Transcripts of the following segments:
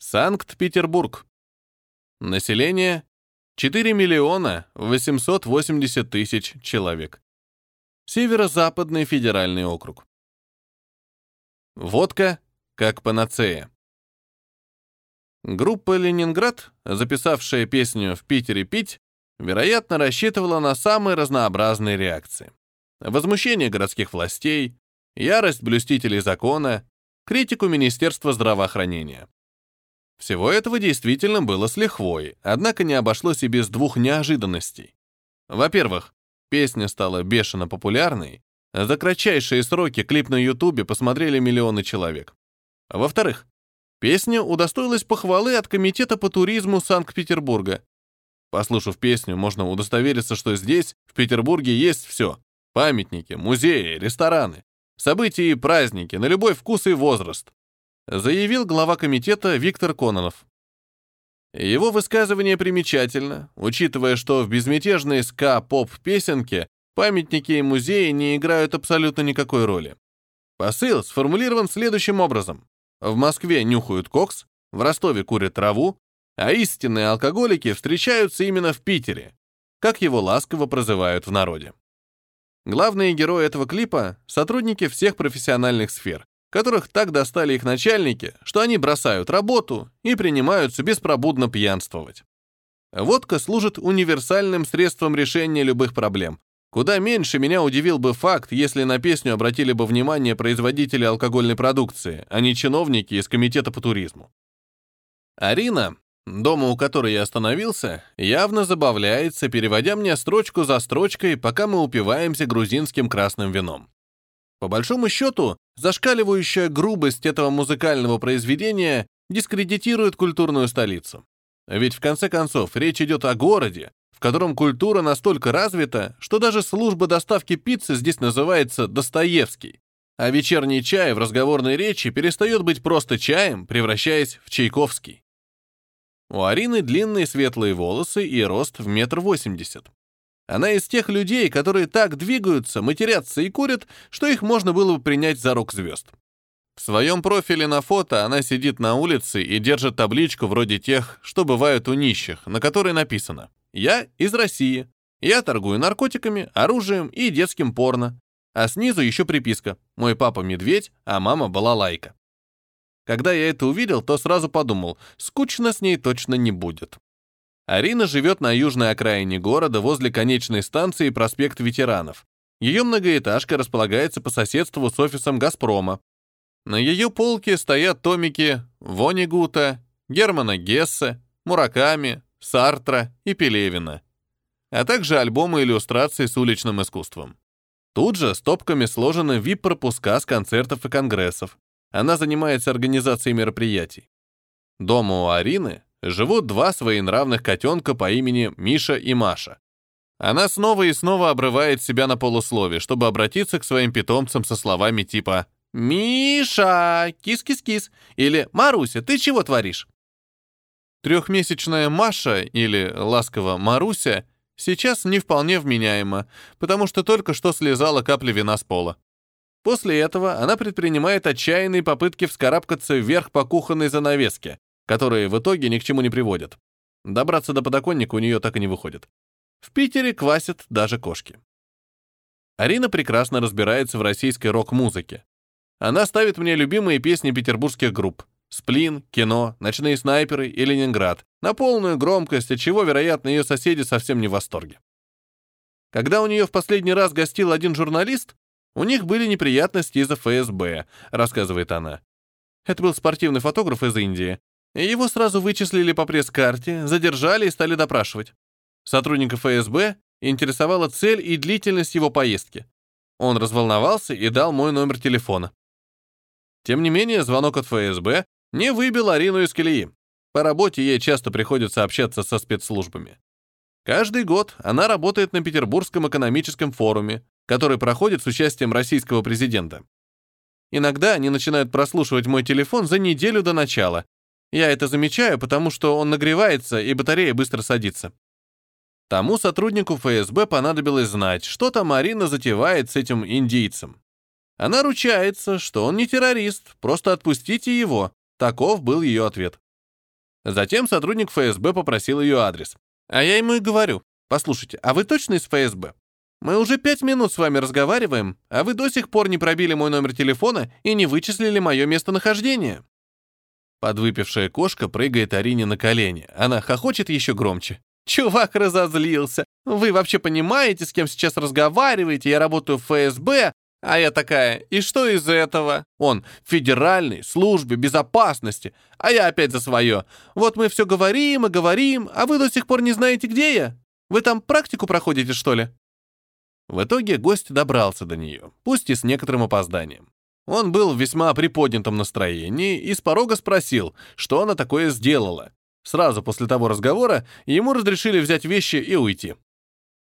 Санкт-Петербург. Население 4 миллиона 880 тысяч человек. Северо-западный федеральный округ. Водка как панацея. Группа «Ленинград», записавшая песню «В Питере пить», вероятно, рассчитывала на самые разнообразные реакции. Возмущение городских властей, ярость блюстителей закона, критику Министерства здравоохранения. Всего этого действительно было с лихвой, однако не обошлось и без двух неожиданностей. Во-первых, песня стала бешено популярной, за кратчайшие сроки клип на Ютубе посмотрели миллионы человек. Во-вторых, песня удостоилась похвалы от Комитета по туризму Санкт-Петербурга. Послушав песню, можно удостовериться, что здесь, в Петербурге, есть все. Памятники, музеи, рестораны, события и праздники на любой вкус и возраст заявил глава комитета Виктор Кононов. Его высказывание примечательно, учитывая, что в безмятежной ска-поп-песенке памятники и музеи не играют абсолютно никакой роли. Посыл сформулирован следующим образом. В Москве нюхают кокс, в Ростове курят траву, а истинные алкоголики встречаются именно в Питере, как его ласково прозывают в народе. Главные герои этого клипа — сотрудники всех профессиональных сфер, которых так достали их начальники, что они бросают работу и принимаются беспробудно пьянствовать. Водка служит универсальным средством решения любых проблем. Куда меньше меня удивил бы факт, если на песню обратили бы внимание производители алкогольной продукции, а не чиновники из комитета по туризму. Арина, дома у которой я остановился, явно забавляется, переводя мне строчку за строчкой, пока мы упиваемся грузинским красным вином. По большому счету, зашкаливающая грубость этого музыкального произведения дискредитирует культурную столицу. Ведь в конце концов речь идет о городе, в котором культура настолько развита, что даже служба доставки пиццы здесь называется Достоевский, а вечерний чай в разговорной речи перестает быть просто чаем, превращаясь в чайковский. У Арины длинные светлые волосы и рост в метр восемьдесят. Она из тех людей, которые так двигаются, матерятся и курят, что их можно было бы принять за рок-звезд. В своем профиле на фото она сидит на улице и держит табличку вроде тех, что бывают у нищих, на которой написано «Я из России. Я торгую наркотиками, оружием и детским порно». А снизу еще приписка «Мой папа медведь, а мама балалайка». Когда я это увидел, то сразу подумал, скучно с ней точно не будет. Арина живет на южной окраине города возле конечной станции проспект ветеранов. Ее многоэтажка располагается по соседству с офисом «Газпрома». На ее полке стоят томики Вонигута, Германа Гессе, Мураками, Сартра и Пелевина, а также альбомы иллюстраций с уличным искусством. Тут же стопками сложены VIP-пропуска с концертов и конгрессов. Она занимается организацией мероприятий. Дома у Арины живут два своенравных котенка по имени Миша и Маша. Она снова и снова обрывает себя на полуслове, чтобы обратиться к своим питомцам со словами типа «Миша, кис-кис-кис» или «Маруся, ты чего творишь?» Трехмесячная Маша, или ласково Маруся, сейчас не вполне вменяема, потому что только что слезала капли вина с пола. После этого она предпринимает отчаянные попытки вскарабкаться вверх по кухонной занавеске, которые в итоге ни к чему не приводят. Добраться до подоконника у нее так и не выходит. В Питере квасят даже кошки. Арина прекрасно разбирается в российской рок-музыке. Она ставит мне любимые песни петербургских групп «Сплин», «Кино», «Ночные снайперы» и «Ленинград» на полную громкость, от чего, вероятно, ее соседи совсем не в восторге. Когда у нее в последний раз гостил один журналист, у них были неприятности из-за ФСБ, рассказывает она. Это был спортивный фотограф из Индии. Его сразу вычислили по пресс-карте, задержали и стали допрашивать. Сотрудников ФСБ интересовала цель и длительность его поездки. Он разволновался и дал мой номер телефона. Тем не менее, звонок от ФСБ не выбил Арину из колеи. По работе ей часто приходится общаться со спецслужбами. Каждый год она работает на Петербургском экономическом форуме, который проходит с участием российского президента. Иногда они начинают прослушивать мой телефон за неделю до начала, я это замечаю, потому что он нагревается, и батарея быстро садится. Тому сотруднику ФСБ понадобилось знать, что там Марина затевает с этим индийцем. Она ручается, что он не террорист, просто отпустите его. Таков был ее ответ. Затем сотрудник ФСБ попросил ее адрес. А я ему и говорю, послушайте, а вы точно из ФСБ? Мы уже пять минут с вами разговариваем, а вы до сих пор не пробили мой номер телефона и не вычислили мое местонахождение. Подвыпившая кошка прыгает Арине на колени. Она хохочет еще громче. Чувак разозлился. Вы вообще понимаете, с кем сейчас разговариваете? Я работаю в ФСБ. А я такая, и что из этого? Он, федеральной службе безопасности. А я опять за свое. Вот мы все говорим и говорим, а вы до сих пор не знаете, где я? Вы там практику проходите, что ли? В итоге гость добрался до нее, пусть и с некоторым опозданием. Он был в весьма приподнятом настроении и с порога спросил, что она такое сделала. Сразу после того разговора ему разрешили взять вещи и уйти.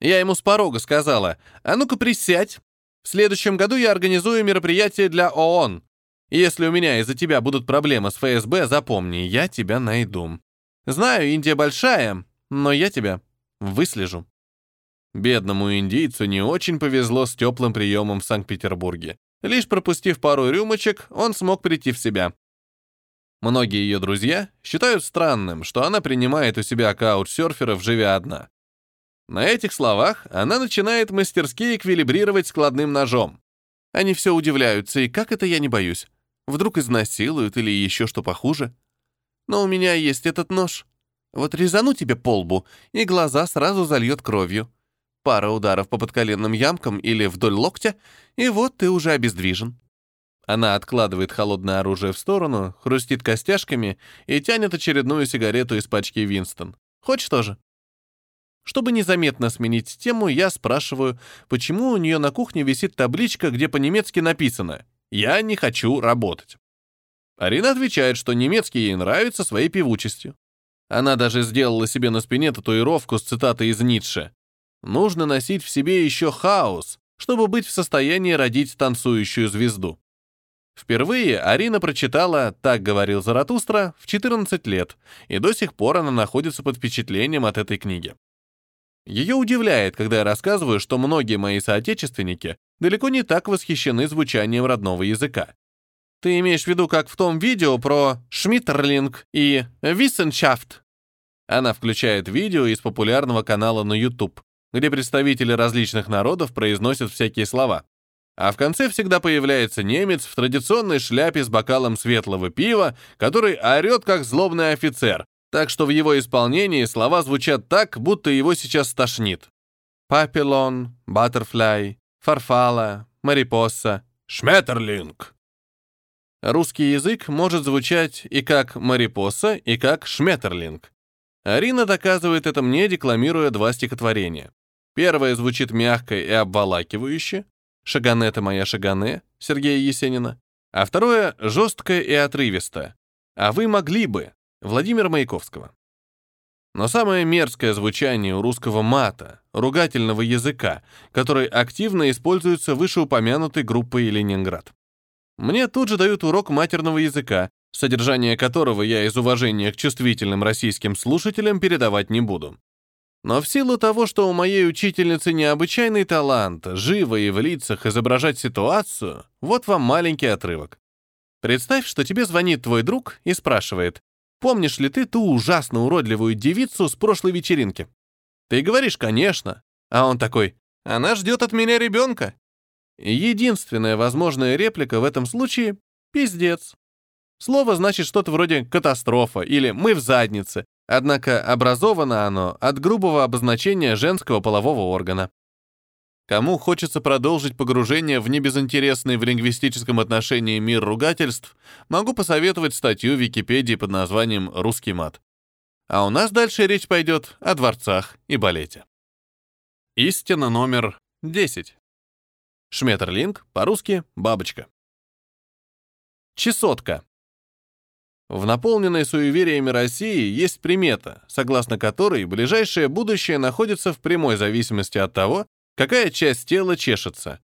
Я ему с порога сказала, а ну-ка присядь. В следующем году я организую мероприятие для ООН. Если у меня из-за тебя будут проблемы с ФСБ, запомни, я тебя найду. Знаю, Индия большая, но я тебя выслежу. Бедному индийцу не очень повезло с теплым приемом в Санкт-Петербурге. Лишь пропустив пару рюмочек, он смог прийти в себя. Многие ее друзья считают странным, что она принимает у себя каучсерферов, живя одна. На этих словах она начинает мастерски эквилибрировать складным ножом. Они все удивляются, и как это я не боюсь? Вдруг изнасилуют или еще что похуже? Но у меня есть этот нож. Вот резану тебе по лбу, и глаза сразу зальет кровью. Пара ударов по подколенным ямкам или вдоль локтя, и вот ты уже обездвижен. Она откладывает холодное оружие в сторону, хрустит костяшками и тянет очередную сигарету из пачки Винстон. Хочешь тоже? Чтобы незаметно сменить тему, я спрашиваю, почему у нее на кухне висит табличка, где по-немецки написано «Я не хочу работать». Арина отвечает, что немецкий ей нравится своей певучестью. Она даже сделала себе на спине татуировку с цитатой из Ницше нужно носить в себе еще хаос, чтобы быть в состоянии родить танцующую звезду. Впервые Арина прочитала «Так говорил Заратустра» в 14 лет, и до сих пор она находится под впечатлением от этой книги. Ее удивляет, когда я рассказываю, что многие мои соотечественники далеко не так восхищены звучанием родного языка. Ты имеешь в виду, как в том видео про Шмиттерлинг и Виссеншафт? Она включает видео из популярного канала на YouTube, где представители различных народов произносят всякие слова. А в конце всегда появляется немец в традиционной шляпе с бокалом светлого пива, который орет как злобный офицер, так что в его исполнении слова звучат так, будто его сейчас стошнит. Папилон, баттерфляй, фарфала, марипоса, шметерлинг. Русский язык может звучать и как марипоса, и как шметерлинг. Арина доказывает это мне, декламируя два стихотворения. Первое звучит мягко и обволакивающе. «Шагане ты моя шагане» Сергея Есенина. А второе — жестко и отрывисто. «А вы могли бы» Владимира Маяковского. Но самое мерзкое звучание у русского мата, ругательного языка, который активно используется вышеупомянутой группой «Ленинград». Мне тут же дают урок матерного языка, содержание которого я из уважения к чувствительным российским слушателям передавать не буду. Но в силу того, что у моей учительницы необычайный талант живо и в лицах изображать ситуацию, вот вам маленький отрывок. Представь, что тебе звонит твой друг и спрашивает, помнишь ли ты ту ужасно уродливую девицу с прошлой вечеринки? Ты говоришь, конечно. А он такой, она ждет от меня ребенка. Единственная возможная реплика в этом случае — пиздец. Слово значит что-то вроде «катастрофа» или «мы в заднице», Однако образовано оно от грубого обозначения женского полового органа. Кому хочется продолжить погружение в небезынтересный в лингвистическом отношении мир ругательств, могу посоветовать статью в Википедии под названием «Русский мат». А у нас дальше речь пойдет о дворцах и балете. Истина номер 10. Шметерлинг, по-русски «бабочка». Чесотка. В наполненной суевериями России есть примета, согласно которой ближайшее будущее находится в прямой зависимости от того, какая часть тела чешется.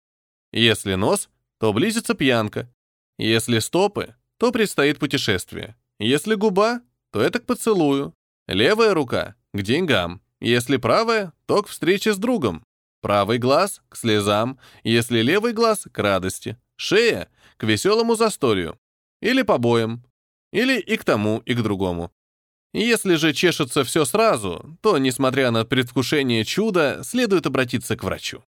Если нос, то близится пьянка. Если стопы, то предстоит путешествие. Если губа, то это к поцелую. Левая рука — к деньгам. Если правая, то к встрече с другом. Правый глаз — к слезам. Если левый глаз — к радости. Шея — к веселому застолью. Или побоям. Или и к тому, и к другому. Если же чешется все сразу, то, несмотря на предвкушение чуда, следует обратиться к врачу.